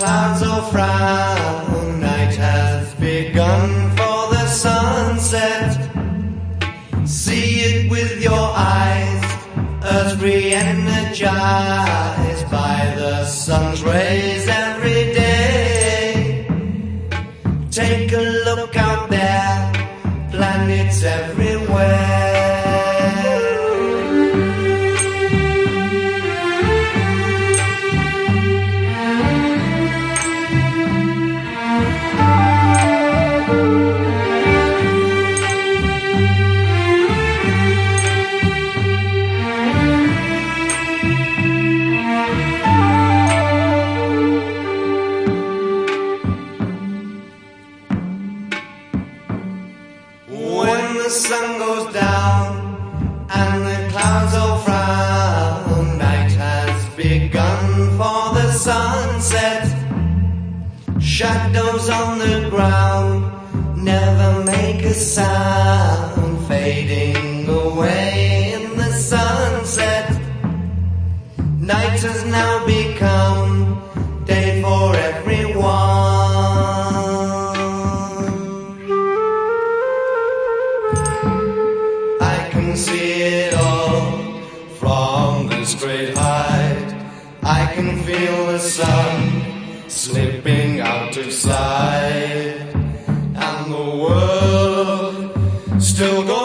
clouds all frown, night has begun for the sunset. See it with your eyes, earth re-energized by the sun's rays the sun goes down and the clouds all frown, night has begun for the sunset. Shadows on the ground never make a sound, fading away in the sunset. Night has now become can feel the sun slipping out of sight, and the world still goes